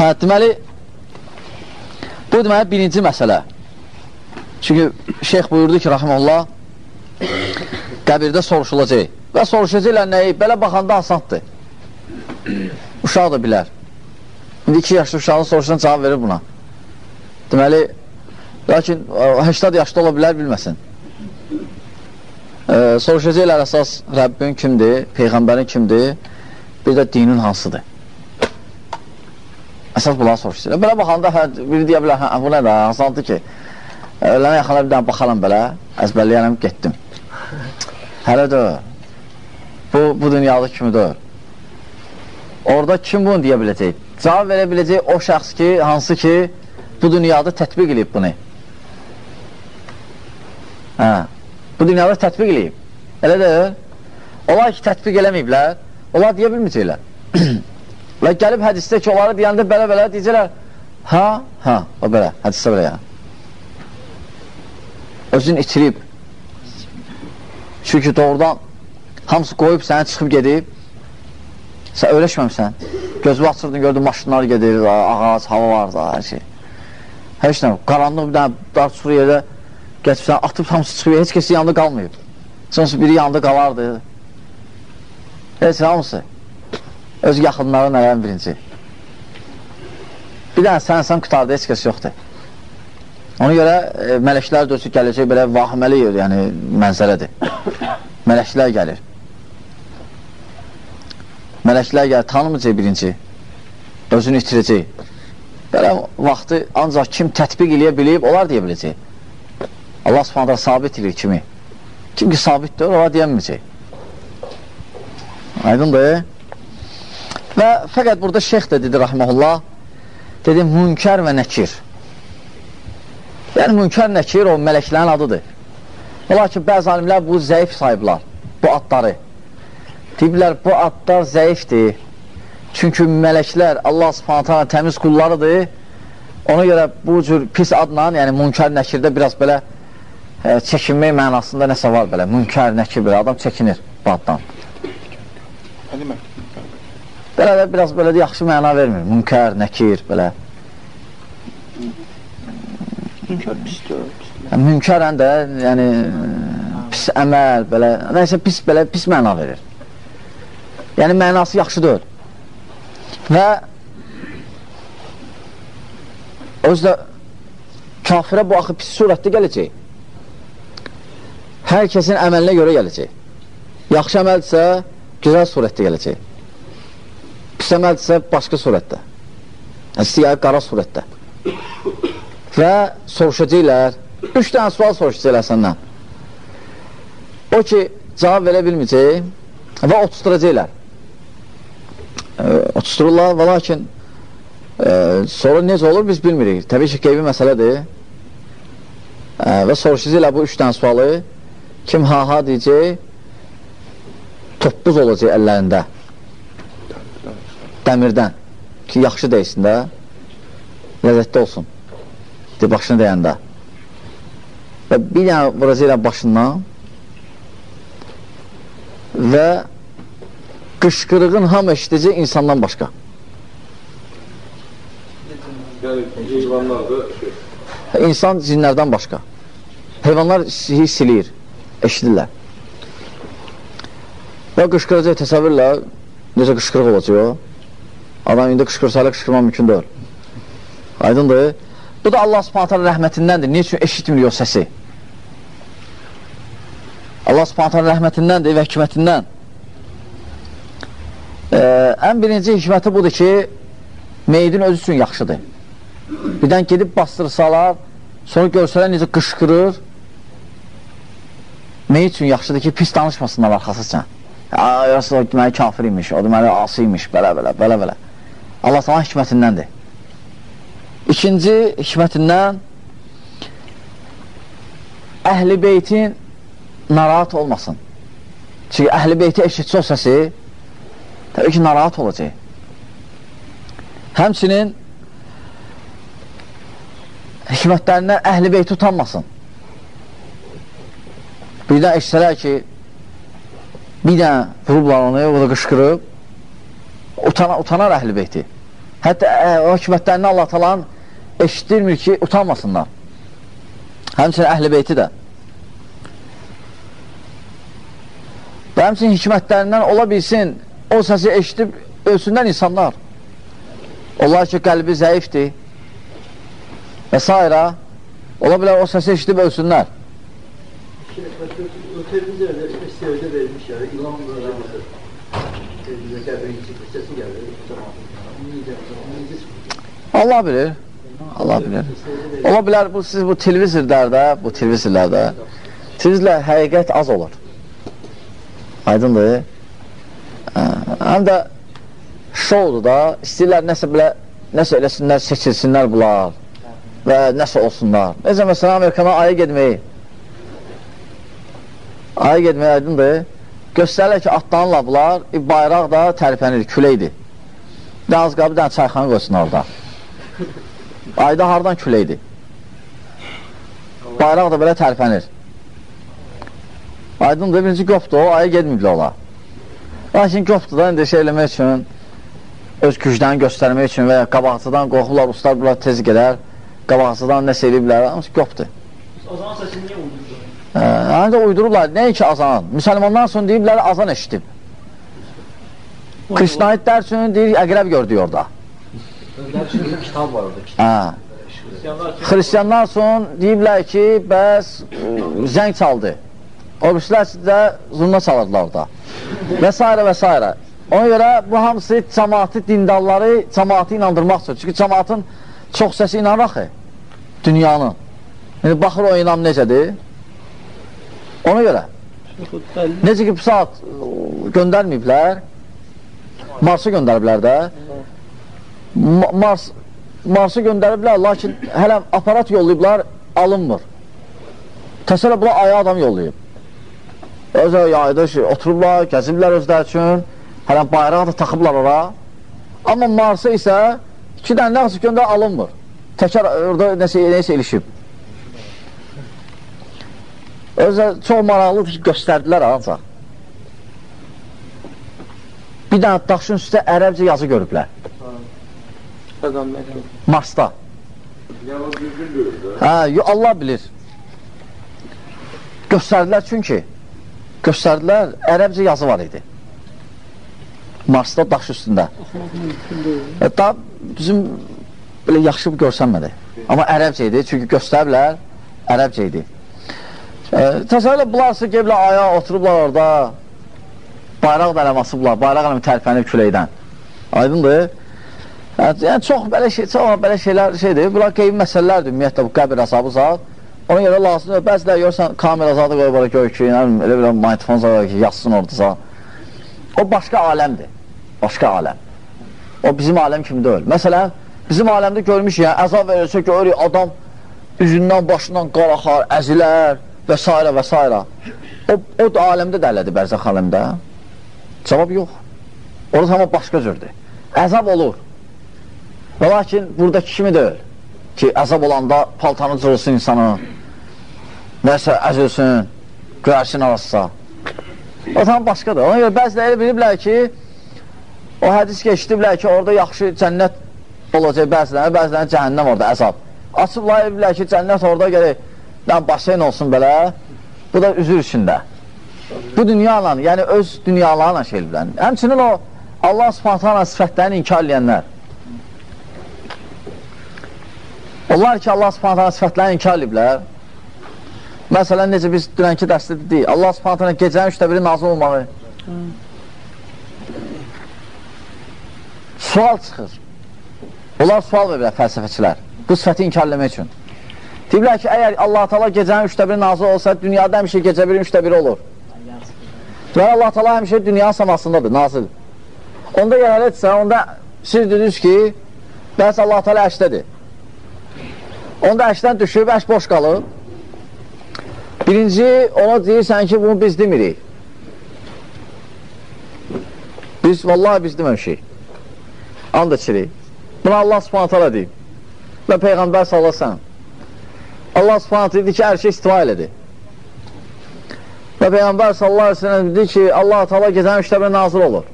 Hə, deməli, bu deməli birinci məsələ. Çünki şeyx buyurdu ki, rahmanullah, qəbirdə soruşulacaq. Və soruşacaqlar nəyi? Belə baxanda asaddır. Uşaq da bilər. İndi 2 yaşlı uşağın soruşsan cavab verir buna. Deməli, lakin 80 yaşda ola bilər, bilməsin. E, soruşacaqlar əsas Rəbbin kimdir, Peyğəmbərin kimdir, bir də dinin hansıdır. Əsas bunları soruşacaqlar. Belə baxanda hə, biri deyə bilər, hə, bu nədir, hansıdır ki, ölənə yaxına bir dənə baxaram belə, əzbərləyərəm, getdim. Hələ də bu, bu dünyada kimidir. Orada kim bunu deyə biləcək? Cavab verə biləcək o şəxs ki, hansı ki, bu dünyada tətbiq edib bunu. Hə, bu dünyada tətbiq edib. Elə deyil. Onlar ki, tətbiq eləməyiblər, onlar deyə bilməyəcəklər. Və gəlib hədisdə ki, onları deyəndə belə-belə deyəcəklər, hə, hə, o belə, hədisdə belə yəni. Özün itirib. Çünki doğrudan hamısı qoyub səni çıxıb gedib, sən öyrəşməmsən. Gözü açırdın, gördün maşınlar gedir, ağac, hava var da, hər şey. Heç nə, qaranlıq bir dənə dar çuxur yerdə gətirsən, atıb hamısı çıxıb, heç kəsi yanında qalmayıb. Sonrası biri yanında qalardı. Heç hamısı. Öz yaxınları nələrin birinci. Bir dənə sən, sən qutardı, heç kəs yoxdur. Ona görə e, mələklər özü gələcək belə vahiməli yəni mənzərədir. Mələklər gəlir. Mələklər gəlir, tanımayacaq birinci. Özünü itirəcək. Belə vaxtı ancaq kim tətbiq eləyə bilib, onlar deyə biləcək. Allah subhanətə sabit edir kimi. Kim ki sabitdir, ona deyəməyəcək. Aydındır. Və fəqət burada şeyx də dedi, rahməhullah, dedi, münkər və nəkir. Yəni, münkər nəkir o mələklərin adıdır. Ola ki, bəzi alimlər bu zəif sayıblar, bu adları. Deyiblər, bu adlar zəifdir. Çünki mələklər Allah subhanətə təmiz qullarıdır. Ona görə bu cür pis adla, yəni münkər nəkirdə biraz belə e, çəkinmək mənasında nəsə var belə. Münkər nəkir belə, adam çəkinir bu addan. Belə də biraz belə də yaxşı məna vermir. Münkər, nəkir, belə. Münkar pisdir. Münkərən də, yəni pis əməl, belə, nəsə pis, belə pis məna verir. Yəni mənası yaxşı deyil. Və özdə kafirə bu axı pis surətdə gələcək. Hər kəsin əməlinə görə gələcək. Yaxşı əməldirsə, gözəl surətdə gələcək. Pis əməldirsə, başqa surətdə. Siyah qara surətdə və soruşacaqlər, üç dənə sual soruşacaqlər səndən. O ki, cavab verə bilməyəcək və otuşturacaqlər. E, otuştururlar və lakin e, sonra necə olur biz bilmirik. Təbii ki, qeybi məsələdir. E, və soruşacaqlər bu üç dənə sualı. Kim ha-ha deyəcək, toppuz olacaq əllərində. Dəmirdən. Ki, yaxşı deyilsin də, ləzzətli olsun de başını dəyəndə və bir dənə vuracaq başından və qışqırığın hamı eşidəcək insandan başqa. İnsan cinlərdən başqa. Heyvanlar hiss eləyir, eşidirlər. Və qışqıracaq təsəvvürlə necə qışqırıq olacaq o. Adam indi qışqırsa ilə qışqırmaq mümkün deyil. Aydındır. Bu da Allah subhanətələ rəhmətindəndir. Niyə üçün eşitmir o səsi? Allah subhanətələ rəhmətindəndir və hikmətindən. Ee, ən birinci hikməti budur ki, meydin özü üçün yaxşıdır. Birdən gedib bastırsalar, sonra görsələr necə qışqırır, meyd üçün yaxşıdır ki, pis danışmasınlar arxasıca. Yarası o deməli kafir imiş, o deməli ası imiş, belə-belə, belə-belə. Allah sana hikmətindəndir. İkinci hikmətindən əhl-i beytin narahat olmasın. Çünki əhl-i beyti eşitsə o səsi təbii ki, narahat olacaq. Həmçinin hikmətlərindən əhl-i beyti utanmasın. Birdən eşitsələr ki, bir dənə vurublar onu, o da qışqırıb, utana, utanar əhl-i beyti. Hətta ə, o hikmətlərini Allah talan eşitdirmir ki, utanmasınlar. Həmçinin əhl-i beyti də. Və həmçinin hikmətlərindən ola bilsin, o səsi eşidib ölsünlər insanlar. Onlar ki, qəlbi zəifdir və s. Ola bilər o səsi eşidib ölsünlər. O televizorda istəyirdə vermiş ya, ilan Allah bilir. Allah bilir. Ola bilər bu siz bu televizorlarda, bu televizorlarda sizlə həqiqət az olur. Aydındır. Hə, Həm də şoudur da, istəyirlər nəsə belə, nəsə eləsinlər, seçilsinlər bunlar və nəsə olsunlar. Necə məsələn, Amerikana aya gedməyi, aya getməyi aydındır. Göstərirlər ki, atlanırlar bunlar, e, bayraq da tərpənir, küləkdir. Bir az qabı bir dənə çayxana qoysun orada. Ayda hardan küləkdir? Bayraq da belə tərpənir. Aydındır, birinci qopdur, o aya gedməyiblər ola. Lakin qopdur da, indi şey eləmək üçün, öz güclərini göstərmək üçün və ya qabaqçıdan qorxurlar, ustalar bunlar tez gedər, qabaqçıdan nəsə eləyiblər, amma qopdur. O zaman sesini niye uydurdu? Hə, ancaq uydururlar, nəinki azan. Müsəlmandan sonra deyiblər, azan eşitdim. Krişnaitlər üçün deyir, əqrəb gördük orada. Kitap var orada. Kitap. Hə. Xristiyanlar son deyiblər ki, bəs zəng çaldı. O birisilər də zurna çalırdılar orada. Və s. və s. Ona görə bu hamısı cəmaatı, dindarları cəmaatı inandırmaq üçün. Çünki cəmaatın çox səsi inanır axı dünyanın. Yəni, baxır o inam necədir? Ona görə. Necə ki, bu saat göndərməyiblər, Marsı göndəriblər də. Ma Mars, Marsı göndəriblər, lakin hələ aparat yollayıblar, alınmır. Təsələ bula aya adam yollayıb. Özə yayda şey, oturublar, gəziblər özləri üçün, hələ bayraq da taxıblar ora. Amma Marsa isə iki dənə nəqsi göndər alınmır. Təkər orada nəsə, nəsə ilişib. Özə çox maraqlıdır ki, göstərdilər ancaq. Bir dənə daşın üstə ərəbcə yazı görüblər. Marsda. Hə, Allah bilir. Göstərdilər çünki göstərdilər, ərəbcə yazı var idi. Marsda daş üstündə. E, da bizim belə yaxşı görsənmədi. Amma ərəbcə idi, çünki göstəriblər, ərəbcə idi. Təsəvvürlə, bunlarsa geblər aya oturublar orada, bayraq da eləmasıblar, bayraq eləmi tərpənib küləkdən. Aydındır? Yəni çox belə şey, çox belə şeylər şeydir. Bunlar qeybi məsələlərdir ümumiyyətlə bu qəbir əzabı zat. Ona görə lazımdır. Bəziləri görürsən kamera zadı qoyub ora gör ki, yəni, elə bir mikrofon zadı ki, yazsın orada. O başqa aləmdir. Başqa aləm. O bizim aləm kimi deyil. Məsələn, bizim aləmdə görmüşük, yəni, əzab verirsə görürük, adam üzündən, başından qaraxar, əzilər və s. və s. O, o da aləmdə də elədir bərzəx aləmdə. Cavab yox. Orada amma başqa cürdür. Əzab olur. Və lakin buradakı kimi deyil ki, əzab olanda paltanı cırılsın insanı, nəsə əzilsin, görərsin arasısa. O tam başqadır. Ona görə bəziləri biliblər ki, o hədis keçdiblər ki, orada yaxşı cənnət olacaq bəzilərə, bəzilərə cəhənnəm orada əzab. Açıblar biliblər ki, cənnət orada gələk, dən basen olsun belə, bu da üzür içində. Bu dünyalarla, yəni öz dünyalarla şey bilən. Həmçinin o Allah subhanətlə sifətlərini inkar edənlər. Onlar ki, Allah subhanətlə sifətlərini inkar ediblər. Məsələn, necə biz dünənki dərsdə dedik, Allah subhanətlə gecənin üçdə biri nazil olmalı. Sual çıxır. Onlar sual verirlər fəlsəfəçilər. Bu sifəti inkar eləmək üçün. Deyiblər ki, əgər Allah Taala gecənin üçdə biri nazil olsa, dünyada həmişə gecə birin üçdə biri olur. Və Allah Taala həmişə dünyanın səmasındadır, nazil. Onda gələcəksə, onda siz dediniz ki, bəs Allah Taala əşdədir. Onda əşdən düşüb, əş boş qalıb. Birinci, ona deyirsən ki, bunu biz demirik. Biz, vallahi biz deməmişik. And içirik. Buna Allah subhanətələ deyib. Və Peyğəmbər sallasan. Allah subhanətə dedi ki, hər şey istiva elədi. Və Peyğəmbər sallallahu aleyhi ve sellem dedi ki, Allah Teala gecənin üçdə nazır olur.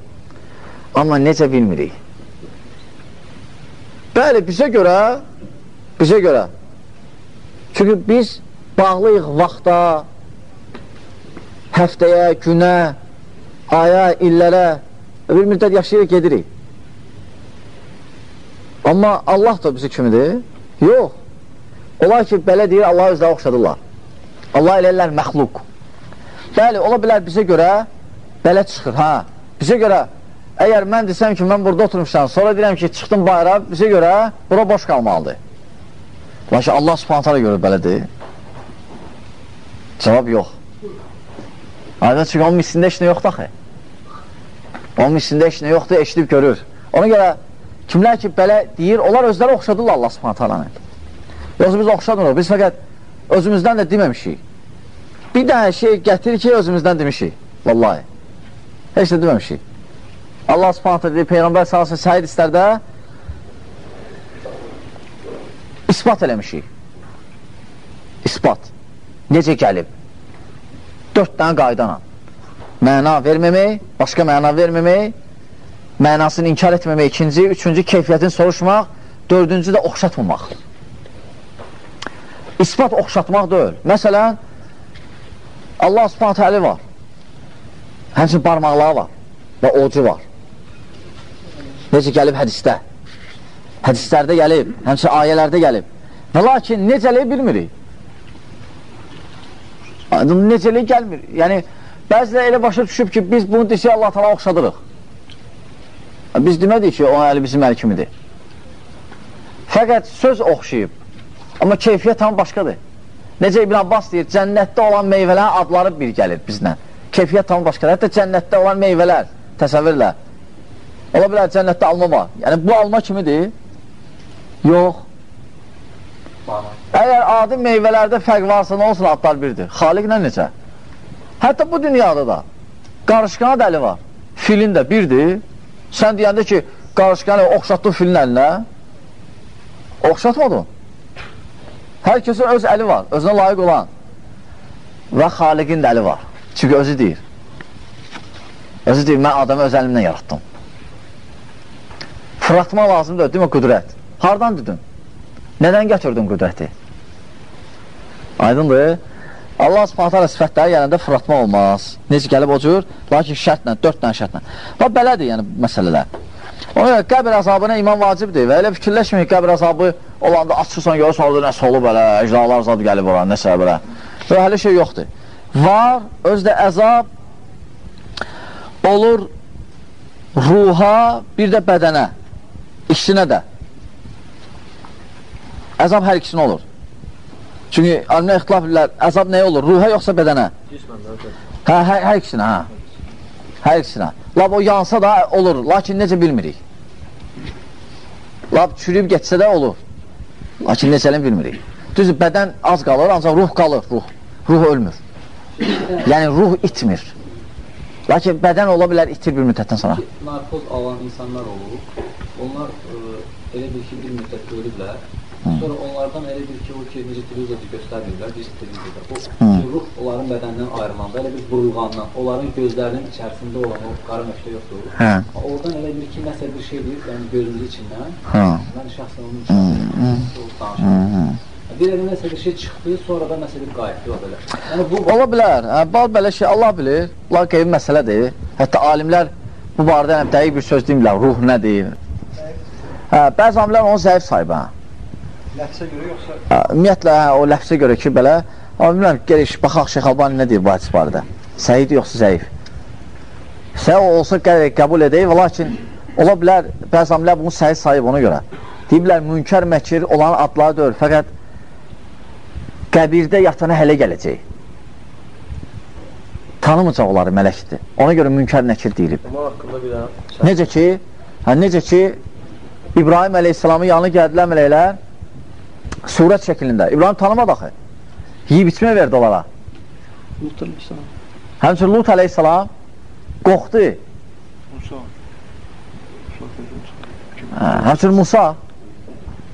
Amma necə bilmirik. Bəli, bizə görə, bizə görə. Çünki biz bağlıyıq vaxta, həftəyə, günə, aya, illərə, bir müddət yaşayırıq, gedirik. Amma Allah da bizi kimidir? Yox. Onlar ki, belə deyir, Allah özləri oxşadırlar. Allah eləyirlər məxluq. Bəli, ola bilər bizə görə belə çıxır, hə. Bizə görə, əgər mən desəm ki, mən burada oturmuşam, sonra deyirəm ki, çıxdım bayra, bizə görə bura boş qalmalıdır. Lakin Allah subhanətara görə belədir. Cavab yox. Aydın çünki onun missində heç nə yoxdur axı. Onun missində heç nə yoxdur, eşidib görür. Ona görə kimlər ki, belə deyir, onlar özləri oxşadırlar Allah subhanətalanı. Yoxsa biz oxşadmırıq, biz fəqət özümüzdən də deməmişik. Bir dənə şey gətirir ki, özümüzdən demişik. Vallahi. Heç də deməmişik. Allah subhanətə deyir, Peyğəmbər salsın səhid istərdə ispat eləmişik. İspat. Necə gəlib? dörd dənə qaydana. Məna verməmək, başqa məna verməmək, mənasını inkar etməmək, ikinci, üçüncü keyfiyyətini soruşmaq, dördüncü də oxşatmamaq. İspat oxşatmaq deyil. Məsələn, Allah subhanətə əli var. Həmçin barmaqları var və ocu var. Necə gəlib hədistə. Hədislərdə gəlib, həmçin ayələrdə gəlib. Və lakin necəliyi bilmirik. Necəlik gəlmir. Yəni, bəzilə elə başa düşüb ki, biz bunu desək Allah tala oxşadırıq. Biz demədik ki, o əli bizim əli kimidir. Fəqət söz oxşayıb. Amma keyfiyyət tam başqadır. Necə İbn Abbas deyir, cənnətdə olan meyvələrin adları bir gəlir bizlə. Keyfiyyət tam başqadır. Hətta cənnətdə olan meyvələr, təsəvvürlə. Ola bilər cənnətdə alma var. Yəni, bu alma kimidir? Yox. Əgər adi meyvələrdə fərq varsa, nə olsun adlar birdir? Xaliqlə necə? Hətta bu dünyada da qarışqana dəli var. Filin də birdir. Sən deyəndə ki, qarışqanı oxşatdın filin əlinə, oxşatmadın. Hər kəsin öz əli var, özünə layiq olan. Və xaliqin də əli var. Çünki özü deyir. Özü deyir, mən adamı öz əlimlə yaratdım. Fıratma lazımdır, deyil mi, qüdrət? Hardan dedin? Nədən gətirdin qüdrəti? Aydındır. Allah subhanətə sifətləri gələndə fırlatma olmaz. Necə gəlib o cür? Lakin şərtlə, dörd dənə şərtlə. Və belədir yəni məsələlər. Ona görə qəbir azabına iman vacibdir və elə fikirləşməyin qəbir azabı olanda açırsan, görürsən orada nəsə olub belə, əcdalar zad gəlib oran, nəsə belə. Və hələ şey yoxdur. Var, özdə əzab olur ruha, bir də bədənə, ikisinə də. Əzab hər ikisinə olur. Çünki alimlər ixtilaf edirlər, əzab nəyə olur? Ruha yoxsa bədənə? Hə, hər, hər ikisinə, hə. Hər ikisinə. Lab o yansa da olur, lakin necə bilmirik. Lab çürüyüb getsə də olur. Lakin necəlini bilmirik. Düz bədən az qalır, ancaq ruh qalır, ruh. Ruh ölmür. Yəni ruh itmir. Lakin bədən ola bilər itir bir müddətdən sonra. Narkoz alan insanlar olur. Onlar ə, elə bir ki, bir müddət ölüblər. Sonra onlardan elə bir ki, o ki, necə televizorda göstərmirlər, biz televizorda. O ki, ruh onların bədəndən ayrılanda, elə bir burulğandan, onların gözlərinin içərisində olan o qara məşdə yoxdur. Hə. Oradan elə bir ki, nəsə bir şey deyir, yəni gözümüz içindən. Hə. Mən şəxsən onun üçün danışıram. Bir elə nəsə bir şey çıxdı, sonra da nəsə bir qayıtdı o belə. Yəni bu Ola bilər. Hə, bal belə şey Allah bilir. Allah qeybi məsələdir. Hətta alimlər bu barədə yəni, dəqiq bir söz demirlər. Ruh nədir? Hə, bəzi alimlər onu zəif sayıb. Hə. Ləfsə görə yoxsa Ümumiyyətlə, hə, o ləfsə görə ki, belə, amma bilmirəm, geriş, baxaq Şeyx Albani nə deyir bu hadis barədə? Səhid yoxsa zəif? Səhid olsa qəbul, qəbul edək, və lakin ola bilər, bəzi amilər bunu səhid sayıb ona görə. Deyiblər, münkər məkir olan adları deyil, fəqət qəbirdə yatana hələ gələcək. Tanımayacaq onları mələkdir. Ona görə münkər nəkir deyilib. Necə ki, hə, necə ki, İbrahim əleyhissalamın yanına gəldilər mələklər, surət şəklində. İbrahim tanımadı axı. Yiyib içmə verdi onlara. Lut əleyhissalam, Həmçin Lut əleyhissalam qorxdu. Musa. Hə, həmçin Musa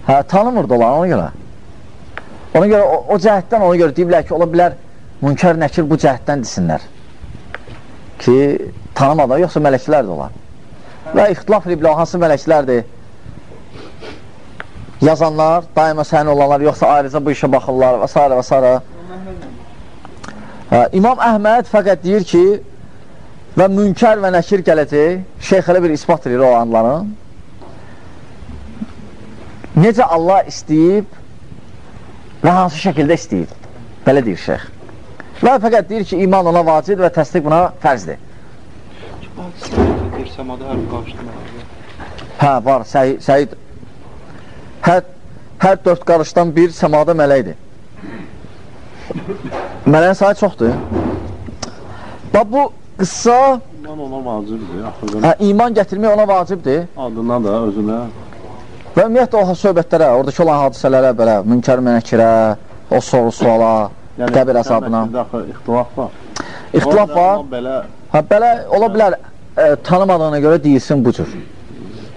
hə, tanımırdı onları ona görə. Ona görə o, o cəhətdən ona görə deyiblər ki, ola bilər münkər nəkir bu cəhətdən desinlər. Ki, tanımadan, yoxsa mələklərdir onlar. Və ixtilaf ediblər, hansı mələklərdir? Yazanlar, daima sənin olanlar, yoxsa ayrıca bu işə baxırlar və s. və s. Hə, İmam Əhməd fəqət deyir ki, və münkər və nəkir gələcək, şeyx elə bir ispat edir o anların. Necə Allah istəyib və hansı şəkildə istəyib. Belə deyir şeyx. Və fəqət deyir ki, iman ona vacid və təsdiq buna fərzdir. Hə, var, Səid. Səid. Hər, hər dörd qarışdan bir səmada mələkdir. Mələyin sayı çoxdur. Bax, bu qıssa İman ona vacibdir. Hə, iman gətirmək ona vacibdir. adına da, özünə. Və ümumiyyətlə o söhbətlərə, oradakı olan hadisələrə, belə münkər mənəkirə, o soru suala, qəbir əzabına. axı ixtilaf var. İxtilaf var. Belə Hə, belə ola bilər, e, tanımadığına görə deyilsin bu cür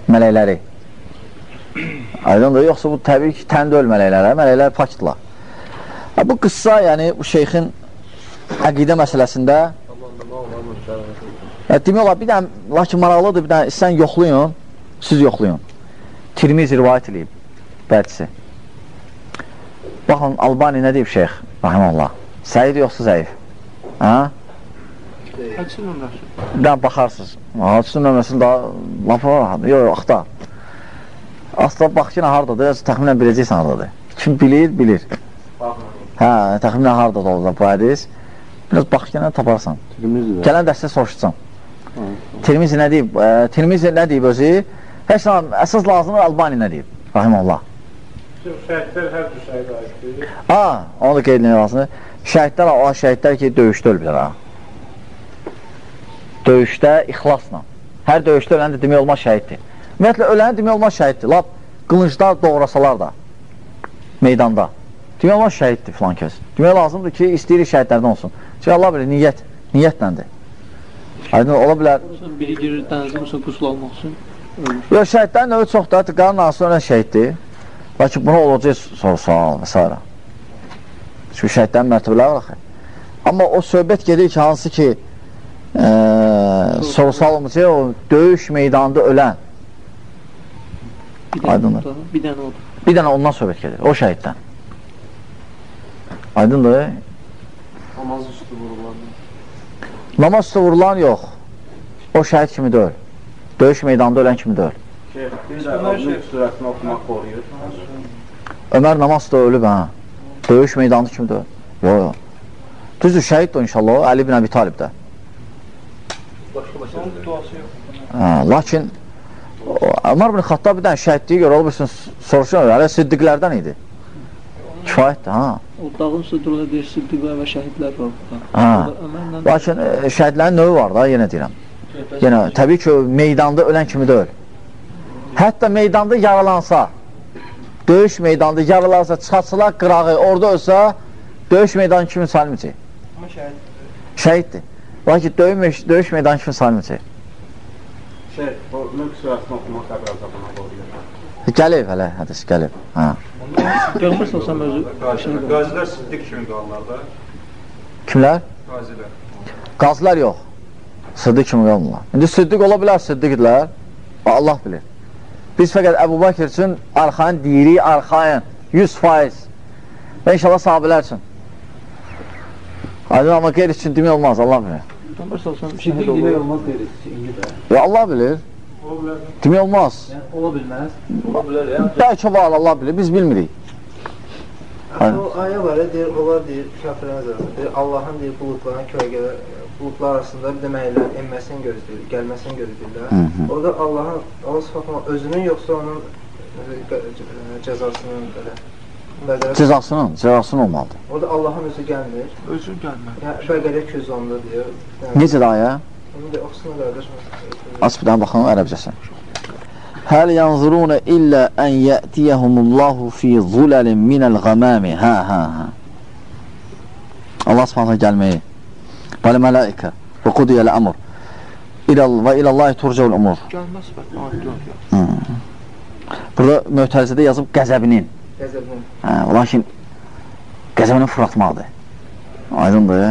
mələkləri. Aydındır, yoxsa bu təbii ki, tən deyil mələklərə, mələklər pakdırlar. Bu qıssa, yəni bu şeyxin əqidə məsələsində hə, demək olar, bir dənə, lakin maraqlıdır, bir dənə, sən yoxlayın, siz yoxlayın. Tirmiz rivayət edib, bəlkisi. Baxın, Albani nə deyib şeyx, rahiməllah? Səyid yoxsa zəif? Hə? Hədsin nömrəsi. Bir dənə baxarsınız. Hadisin nömrəsini daha lafı var. Yox, yox, axtar. Asla bax ki, hardadır, təxminən biləcəksən hardadır. Kim bilir, bilir. Hə, təxminən hardadır olacaq bu hədis. Biraz bax ki, nə taparsan. Gələn dəstə soruşacam. Tirmizi nə deyib? E, Tirmizi nə deyib özü? Heç zaman əsas lazımdır Albani nə deyib? Rahimullah. Şəhidlər hər bir şəhid aiddir. Ha, onu da qeyd etmək lazımdır. Şəhidlər, o şəhidlər ki, döyüşdə ölüblər ha. Döyüşdə ixlasla. Hər döyüşdə ölən də demək olmaz şəhiddir. Ümumiyyətlə, öləni demək olmaz şəhiddir. Lap qılınclar doğrasalar da meydanda. Demək olmaz şəhiddir filan kəs. Demək lazımdır ki, istəyirik şəhidlərdən olsun. Çünki Allah bilir, niyyət, niyyətləndir. Aydın, ola bilər. Biri girir dənizə məsələn qusul almaq üçün. Yox, şəhidlərin növü çoxdur. Qarın ağası ölən şəhiddir. Lakin buna olacaq soru-sual və s. Çünki şəhidlərin mərtəbələri var axı. Amma o söhbət gedir ki, hansı ki e, soru-sual olmayacaq, o döyüş meydanında ölən. Aydındır. Bir dənə odur. Bir dənə ondan söhbət gedir, o şəhiddən. Aydındır. Namaz üstü vurulan. Namaz üstə vurulan yox. O şəhid kimi deyil. Döyüş meydanında ölən kimi deyil. Şeyh, bir də Azim surəsini oxumaq qoruyur. Ömər namaz da ölüb, hə. Döyüş meydanı kimi deyil. Yox, yox. Düzdür, şəhid də inşallah, Əli bin Əbi Talib də. Onun duası yox. Hə, lakin Ömər bin Xattab bir dənə şəhidliyi görə olursun, soruşur, hələ siddiqlərdən idi. Kifayətdir, hə. O dağın üstündə deyir, siddiqlər və şəhidlər var burada. Ömərlə Lakin e, şəhidlərin növü var da, yenə deyirəm. Yenə, təbii ki, meydanda ölən kimi deyil. Hətta meydanda yaralansa, döyüş meydanda yaralansa, çıxartsalar qırağı, orada ölsə, döyüş meydanı kimi salmayacaq. Amma şəhid Şəhiddir. Lakin döyüş, döyüş meydanı kimi salmayacaq. Şeyh, o Mülk surəsini oxumaq qəbir azabına qoruyur. Gəlib hələ, hədis gəlib. Hə. Görmürsən sən özü şey Qazilər siddiq kimi qalırlar da. Kimlər? Qazilər. Qazlar yox. Sıddiq kimi qalmırlar. İndi sıddiq ola bilər, sıddiqdirlər. Allah bilir. Biz fəqət Əbu Bakır üçün arxayın deyirik, arxayın. 100%. Və inşallah sahabələr üçün. Aydın amma qeyr üçün demək olmaz, Allah bilir. Görmürsən sən Siddiq şəhid demək olur. olmaz deyirik, indi də. Ya Allah bilir. Demək olmaz. Yəni, ola bilməz. Ola bilər, yəni. Bəlkə var, Allah bilir, biz bilmirik. Aynen. O ayə var, deyir, onlar deyir, kafirlər arasında, deyir, Allahın deyir, buludların kölgələr, buludlar arasında bir də mələklərin enməsini gözləyir, gəlməsini gözləyirlər. Orada Allahın, Allah sıfatına özünün yoxsa onun e, cəzasının belə, bəqərə, Cəzasının, cəzasının olmalıdır. orada Allahın özü gəlmir. Özü gəlmir. Yəni, bəqərə 210-da deyir. Necə də ayə? Onu da oxusuna qardaş. Aç bir dənə baxın ərəbcəsi. Həl yanzuruna illə ən yətiyəhumullahu fi zuləlin minəl qəmami. Hə, hə, hə. Allah subhanətə gəlməyi. Bəli mələikə və qudiyəl əmr. İləl və iləllahi turcəul umur. Gəlməz bə. Adi yox. Burada möhtərizədə yazıb qəzəbinin. Qəzəbinin. Hə, lakin qəzəbini fırlatmalıdır. Aydındır.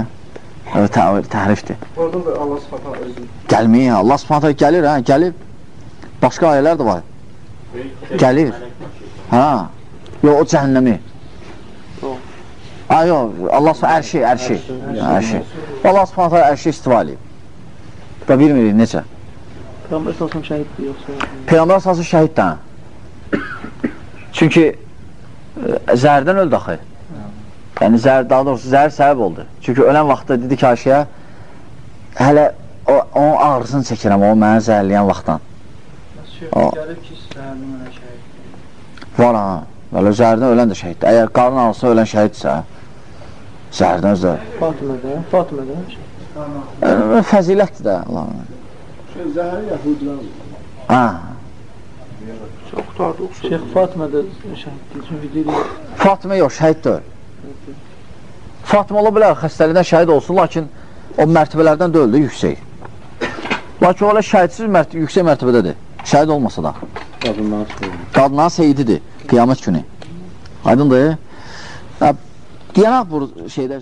Evet, tə təhrifdir. Orada da Allah sıfatına özü. Gəlməyi, Allah subhanətə gəlir, hə, gəlib. Başqa ayələr də var. Gəlir. Hə. Yox, o cəhənnəmi. Ay, yox, Allah hər şey, hər şey. Hər şey. Allah subhanətə hər şey istiva eləyib. Və bilmirik necə. Peyğəmbər salsam şəhiddir yoxsa? Peyğəmbər əsası şəhiddən. Çünki ə, zəhərdən öldü axı. Yəni zəhər, daha doğrusu zəhər səbəb oldu. Çünki ölən vaxtda dedi ki, Ayşəyə hələ o, onun ağrısını çəkirəm, o məni zəhərləyən vaxtdan. O- Gəlib ki, səhərdən mənə şəhid. Var ha. Belə zəhərdən ölən də şəhiddir. Əgər qarın ağrısı ölən şəhiddirsə, zəhərdən özdə. Fatımədə, Fatımədə. Yəni, fəzilətdir də. Zəhəri yəhudilər Ha. Çox qutardı oxşur. Şeyx Fatımədə şəhiddir. Çünki deyir, Fatimə yox, şəhid deyil. Fatimə ola bilər xəstəlikdən şəhid olsun, lakin o mərtəbələrdən deyildi, yüksək. Lakin o elə şəhidsiz mərt yüksək mərtəbədədir. Şəhid olmasa da. Qadından çıxıyor. Qadınların seyididir qiyamət günü. Aydındır? Hə, Deyənək bu şeydə